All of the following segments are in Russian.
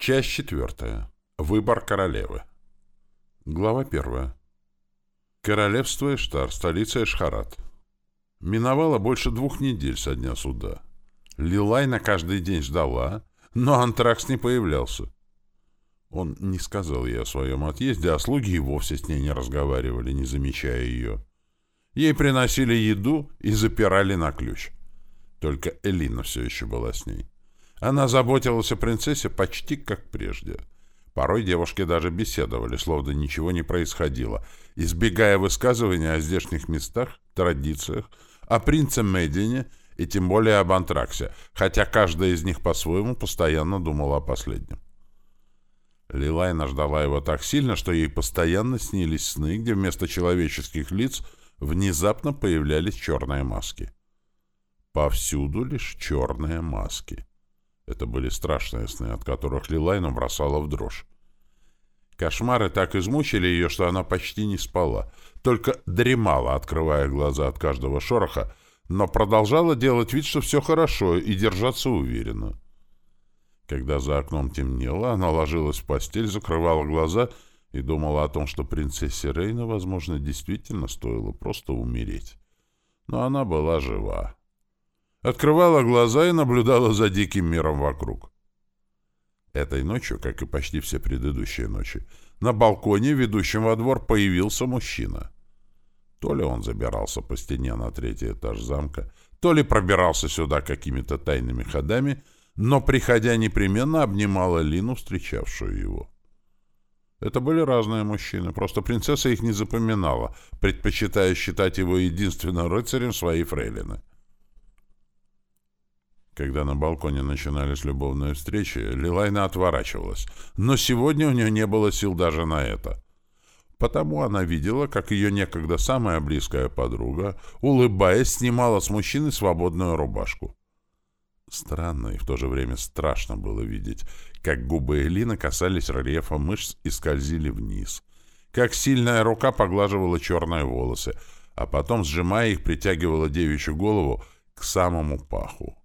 Часть четвертая. Выбор королевы. Глава первая. Королевство Эштар, столица Эшхарат. Миновало больше двух недель со дня суда. Лилайна каждый день ждала, но антракс не появлялся. Он не сказал ей о своем отъезде, а слуги и вовсе с ней не разговаривали, не замечая ее. Ей приносили еду и запирали на ключ. Только Элина все еще была с ней. Она заботилась о принцессе почти как прежде. Порой девушки даже беседовали, словно ничего не происходило, избегая высказывания о здешних местах, традициях, о принце Медине и тем более об Антраксе, хотя каждая из них по-своему постоянно думала о последнем. Лилайна ждала его так сильно, что ей постоянно снились сны, где вместо человеческих лиц внезапно появлялись черные маски. Повсюду лишь черные маски. Это были страшные сны, от которых Лилайну бросала в дрожь. Кошмары так измучили ее, что она почти не спала, только дремала, открывая глаза от каждого шороха, но продолжала делать вид, что все хорошо, и держаться уверенно. Когда за окном темнело, она ложилась в постель, закрывала глаза и думала о том, что принцессе Рейна, возможно, действительно стоило просто умереть. Но она была жива открывала глаза и наблюдала за диким миром вокруг. Этой ночью, как и почти все предыдущие ночи, на балконе, ведущем во двор, появился мужчина. То ли он забирался по стене на третий этаж замка, то ли пробирался сюда какими-то тайными ходами, но, приходя непременно, обнимала Лину, встречавшую его. Это были разные мужчины, просто принцесса их не запоминала, предпочитая считать его единственным рыцарем своей фрейлины. Когда на балконе начинались любовные встречи, Лилайна отворачивалась, но сегодня у нее не было сил даже на это. Потому она видела, как ее некогда самая близкая подруга, улыбаясь, снимала с мужчины свободную рубашку. Странно и в то же время страшно было видеть, как губы Элины касались рельефа мышц и скользили вниз, как сильная рука поглаживала черные волосы, а потом, сжимая их, притягивала девичью голову к самому паху.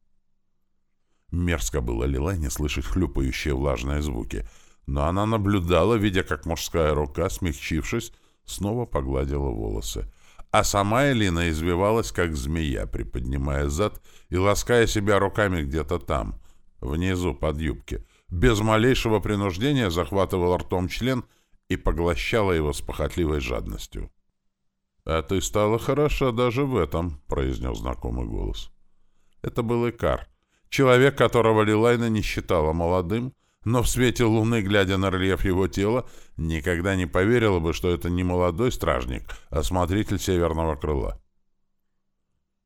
Мерзко было Лилане слышать хлюпающие влажные звуки, но она наблюдала, видя, как мужская рука, смягчившись, снова погладила волосы. А сама Элина извивалась, как змея, приподнимая зад и лаская себя руками где-то там, внизу, под юбки. Без малейшего принуждения захватывала ртом член и поглощала его с похотливой жадностью. «А ты стала хороша даже в этом», — произнес знакомый голос. Это был Икар — Человек, которого Лилайна не считала молодым, но в свете луны, глядя на рельеф его тела, никогда не поверила бы, что это не молодой стражник, а смотритель северного крыла.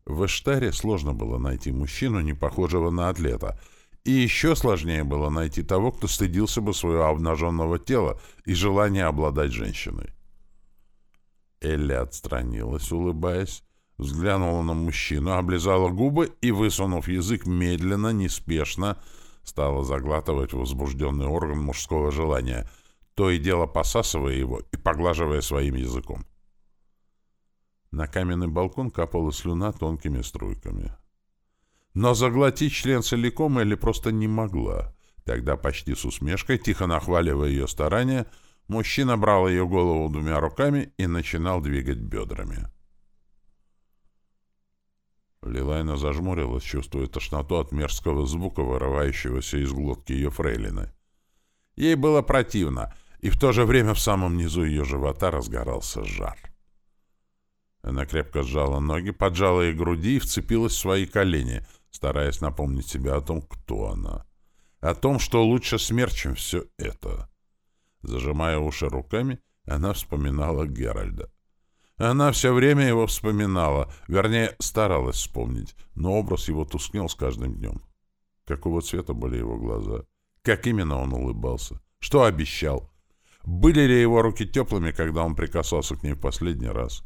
В Эштаре сложно было найти мужчину, не похожего на атлета, и еще сложнее было найти того, кто стыдился бы своего обнаженного тела и желания обладать женщиной. Элли отстранилась, улыбаясь, взглянула на мужчину, облизала губы и, высунув язык медленно, неспешно, стала заглатывать возбужденный орган мужского желания, то и дело посасывая его и поглаживая своим языком. На каменный балкон капала слюна тонкими струйками. Но заглотить член целиком или просто не могла. Тогда почти с усмешкой, тихо нахваливая ее старания, мужчина брал ее голову двумя руками и начинал двигать бедрами. Лилайна зажмурилась, чувствуя тошноту от мерзкого звука, вырывающегося из глотки ее фрейлины. Ей было противно, и в то же время в самом низу ее живота разгорался жар. Она крепко сжала ноги, поджала их груди и вцепилась в свои колени, стараясь напомнить себе о том, кто она. О том, что лучше смерть, чем все это. Зажимая уши руками, она вспоминала Геральда. Она все время его вспоминала, вернее, старалась вспомнить, но образ его тускнел с каждым днем. Какого цвета были его глаза? Как именно он улыбался? Что обещал? Были ли его руки теплыми, когда он прикасался к ней в последний раз?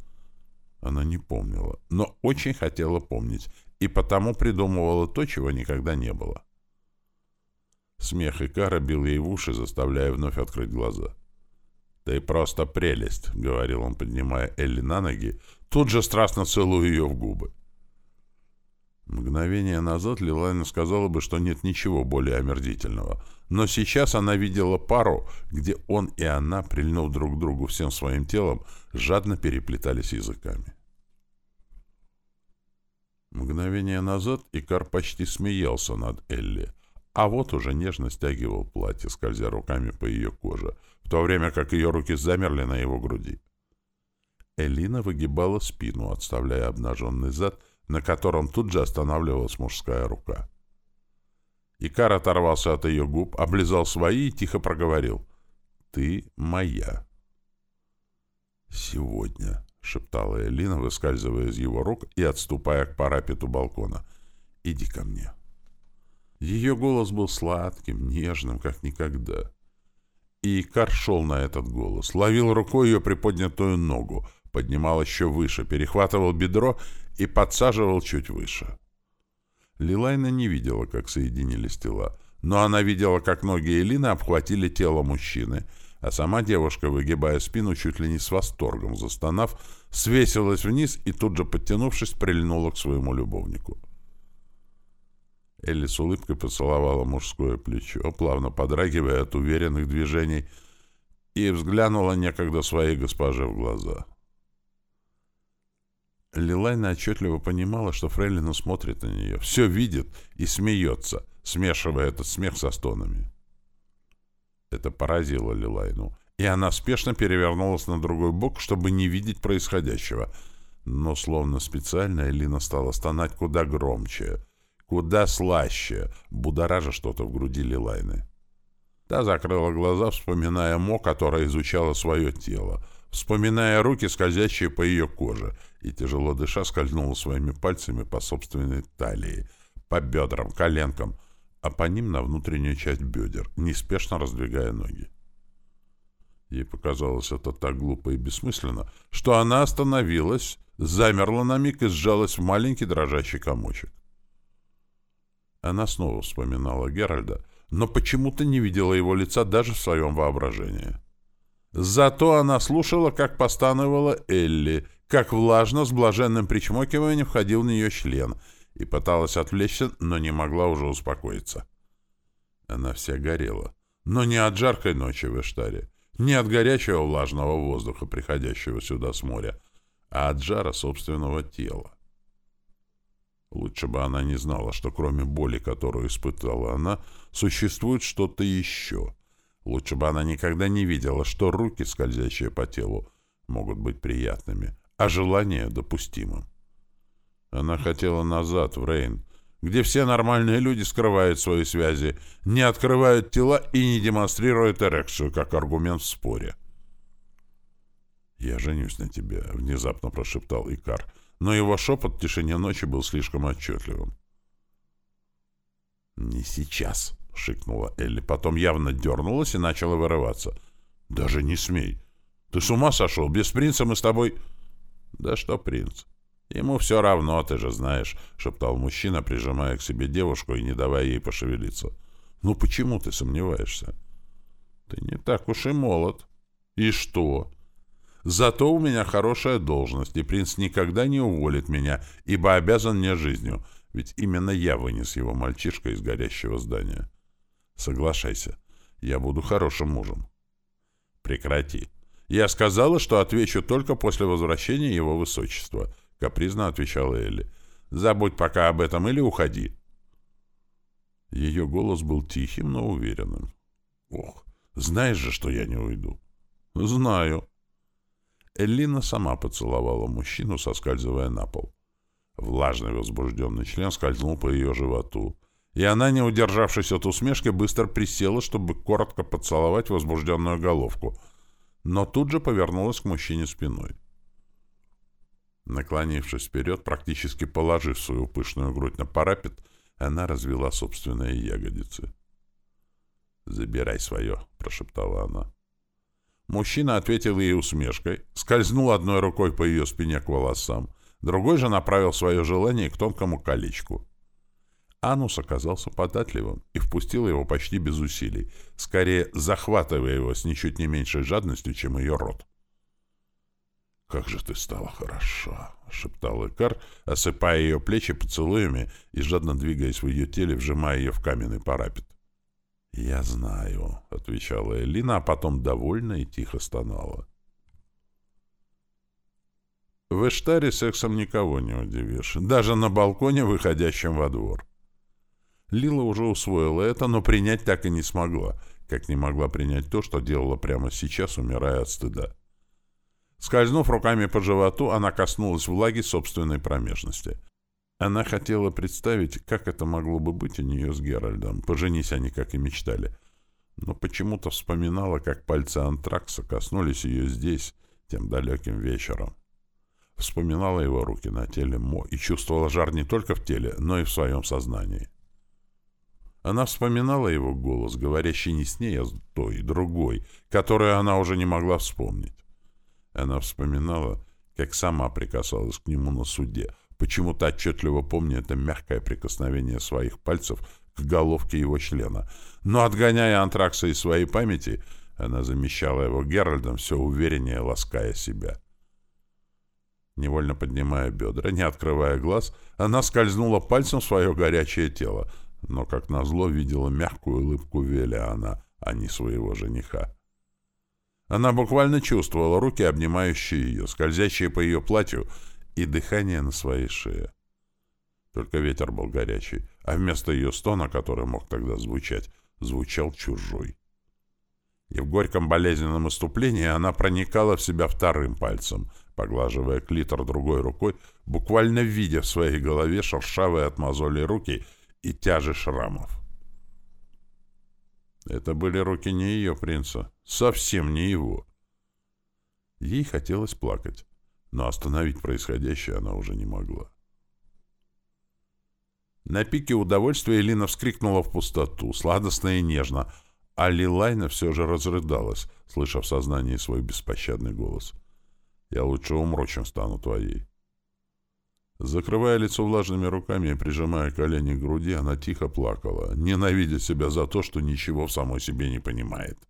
Она не помнила, но очень хотела помнить, и потому придумывала то, чего никогда не было. Смех Икара бил ей в уши, заставляя вновь открыть глаза. — «Ты просто прелесть», — говорил он, поднимая Элли на ноги, тут же страстно целуя ее в губы. Мгновение назад Лилайна сказала бы, что нет ничего более омерзительного. Но сейчас она видела пару, где он и она, прильнув друг к другу всем своим телом, жадно переплетались языками. Мгновение назад Икар почти смеялся над Элли, а вот уже нежно стягивал платье, скользя руками по ее коже, в то время как ее руки замерли на его груди. Элина выгибала спину, отставляя обнаженный зад, на котором тут же останавливалась мужская рука. Икар оторвался от ее губ, облизал свои и тихо проговорил. «Ты моя». «Сегодня», — шептала Элина, выскальзывая из его рук и отступая к парапету балкона. «Иди ко мне». Ее голос был сладким, нежным, как никогда. И Икар шел на этот голос, ловил рукой ее приподнятую ногу, поднимал еще выше, перехватывал бедро и подсаживал чуть выше. Лилайна не видела, как соединились тела, но она видела, как ноги Элины обхватили тело мужчины, а сама девушка, выгибая спину, чуть ли не с восторгом застонав, свесилась вниз и тут же, подтянувшись, прильнула к своему любовнику. Элли с улыбкой поцеловала мужское плечо, плавно подрагивая от уверенных движений, и взглянула некогда своей госпоже в глаза. Лилайна отчетливо понимала, что Фрейлина смотрит на нее, все видит и смеется, смешивая этот смех со стонами. Это поразило Лилайну, и она спешно перевернулась на другой бок, чтобы не видеть происходящего. Но словно специально Элина стала стонать куда громче, куда слаще, будоража что-то в груди Лилайны. Та закрыла глаза, вспоминая Мо, которая изучала свое тело, вспоминая руки, скользящие по ее коже, и, тяжело дыша, скользнула своими пальцами по собственной талии, по бедрам, коленкам, а по ним на внутреннюю часть бедер, неспешно раздвигая ноги. Ей показалось это так глупо и бессмысленно, что она остановилась, замерла на миг и сжалась в маленький дрожащий комочек. Она снова вспоминала Геральда, но почему-то не видела его лица даже в своем воображении. Зато она слушала, как постановала Элли, как влажно с блаженным причмокиванием входил в нее член, и пыталась отвлечься, но не могла уже успокоиться. Она вся горела, но не от жаркой ночи в Эштаре, не от горячего влажного воздуха, приходящего сюда с моря, а от жара собственного тела. Лучше бы она не знала, что кроме боли, которую испытала она, существует что-то еще — Лучше бы она никогда не видела, что руки, скользящие по телу, могут быть приятными, а желание — допустимым. Она хотела назад, в Рейн, где все нормальные люди скрывают свои связи, не открывают тела и не демонстрируют эрекцию как аргумент в споре. «Я женюсь на тебе», — внезапно прошептал Икар, но его шепот в тишине ночи был слишком отчетливым. «Не сейчас», — шикнула Элли. Потом явно дернулась и начала вырываться. «Даже не смей! Ты с ума сошел? Без принца мы с тобой...» «Да что принц? Ему все равно, ты же знаешь», — шептал мужчина, прижимая к себе девушку и не давая ей пошевелиться. «Ну почему ты сомневаешься?» «Ты не так уж и молод». «И что?» «Зато у меня хорошая должность, и принц никогда не уволит меня, ибо обязан мне жизнью, ведь именно я вынес его мальчишка из горящего здания». Соглашайся, я буду хорошим мужем. Прекрати. Я сказала, что отвечу только после возвращения его высочества, капризно отвечала Элли. Забудь пока об этом или уходи. Ее голос был тихим, но уверенным. Ох, знаешь же, что я не уйду. Знаю. Эллина сама поцеловала мужчину, соскальзывая на пол. Влажный возбужденный член скользнул по ее животу и она, не удержавшись от усмешки, быстро присела, чтобы коротко поцеловать возбужденную головку, но тут же повернулась к мужчине спиной. Наклонившись вперед, практически положив свою пышную грудь на парапет, она развела собственные ягодицы. «Забирай свое», — прошептала она. Мужчина ответил ей усмешкой, скользнул одной рукой по ее спине к волосам, другой же направил свое желание к тонкому колечку — Анус оказался податливым и впустил его почти без усилий, скорее захватывая его с ничуть не меньшей жадностью, чем ее рот. как же ты стала хороша!» — шептал Икар, осыпая ее плечи поцелуями и жадно двигаясь в ее теле, вжимая ее в каменный парапет. «Я знаю», — отвечала Элина, а потом довольно и тихо стонала. В Эштаре сексом никого не удивишь, даже на балконе, выходящем во двор. Лила уже усвоила это, но принять так и не смогла, как не могла принять то, что делала прямо сейчас, умирая от стыда. Скользнув руками по животу, она коснулась влаги собственной промежности. Она хотела представить, как это могло бы быть у нее с Геральдом, поженись они, как и мечтали. Но почему-то вспоминала, как пальцы антракса коснулись ее здесь, тем далеким вечером. Вспоминала его руки на теле Мо и чувствовала жар не только в теле, но и в своем сознании. Она вспоминала его голос, говорящий не с ней, а с той, другой, которую она уже не могла вспомнить. Она вспоминала, как сама прикасалась к нему на суде, почему-то отчетливо помня это мягкое прикосновение своих пальцев к головке его члена. Но, отгоняя антракса из своей памяти, она замещала его Геральдом, все увереннее лаская себя. Невольно поднимая бедра, не открывая глаз, она скользнула пальцем в свое горячее тело, но, как назло, видела мягкую улыбку Велиана, а не своего жениха. Она буквально чувствовала руки, обнимающие ее, скользящие по ее платью, и дыхание на своей шее. Только ветер был горячий, а вместо ее стона, который мог тогда звучать, звучал чужой. И в горьком болезненном иступлении она проникала в себя вторым пальцем, поглаживая клитор другой рукой, буквально видя в своей голове шершавые от мозолей руки и тяжи шрамов. Это были руки не ее принца, совсем не его. Ей хотелось плакать но остановить происходящее она уже не могла. На пике удовольствия Элина вскрикнула в пустоту, сладостно и нежно, а Лилайна все же разрыдалась, слыша в сознании свой беспощадный голос. «Я лучше умру, чем стану твоей». Закрывая лицо влажными руками и прижимая колени к груди, она тихо плакала, ненавидя себя за то, что ничего в самой себе не понимает.